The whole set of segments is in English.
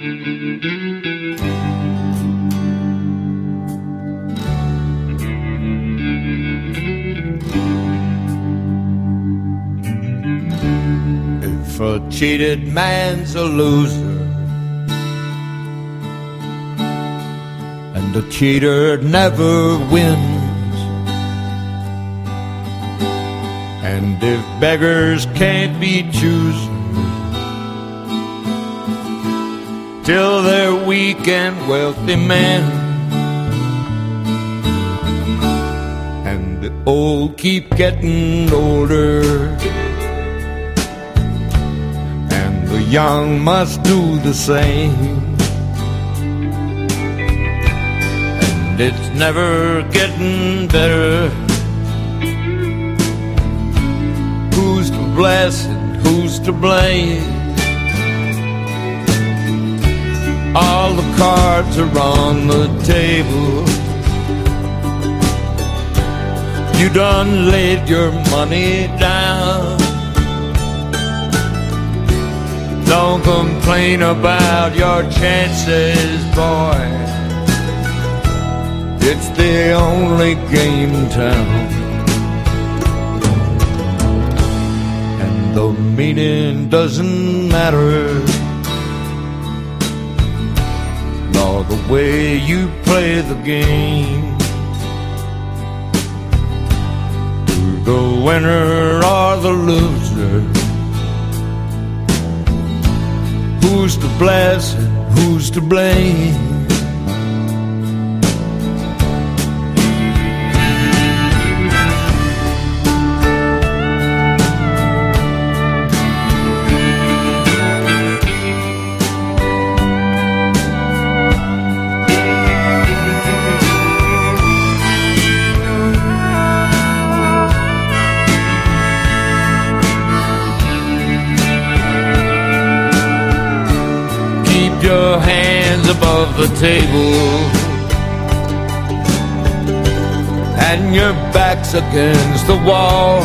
If a cheated man's a loser, and the cheater never wins, and if beggars can't be choosers till they're weak and wealthy men, and the old keep getting older. And the young must do the same. And it's never getting better. Who's to bless and who's to blame? All the cards are on the table. You done laid your money down. Don't complain about your chances, boy. It's the only game in town. And the meaning doesn't matter. The way you play the game. The winner or the loser. Who's to bless and who's to blame? Your hands above the table and your back's against the wall.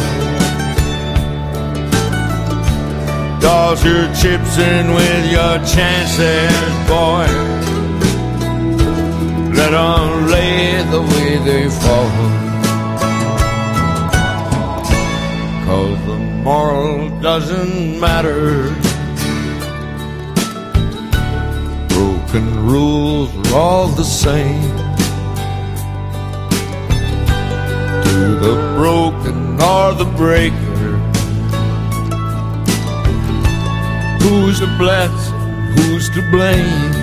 Toss your chips in with your chances, boy. Let them lay the way they fall. Cause the moral doesn't matter. Broken rules are all the same. To the broken or the breaker, who's to bless, who's to blame?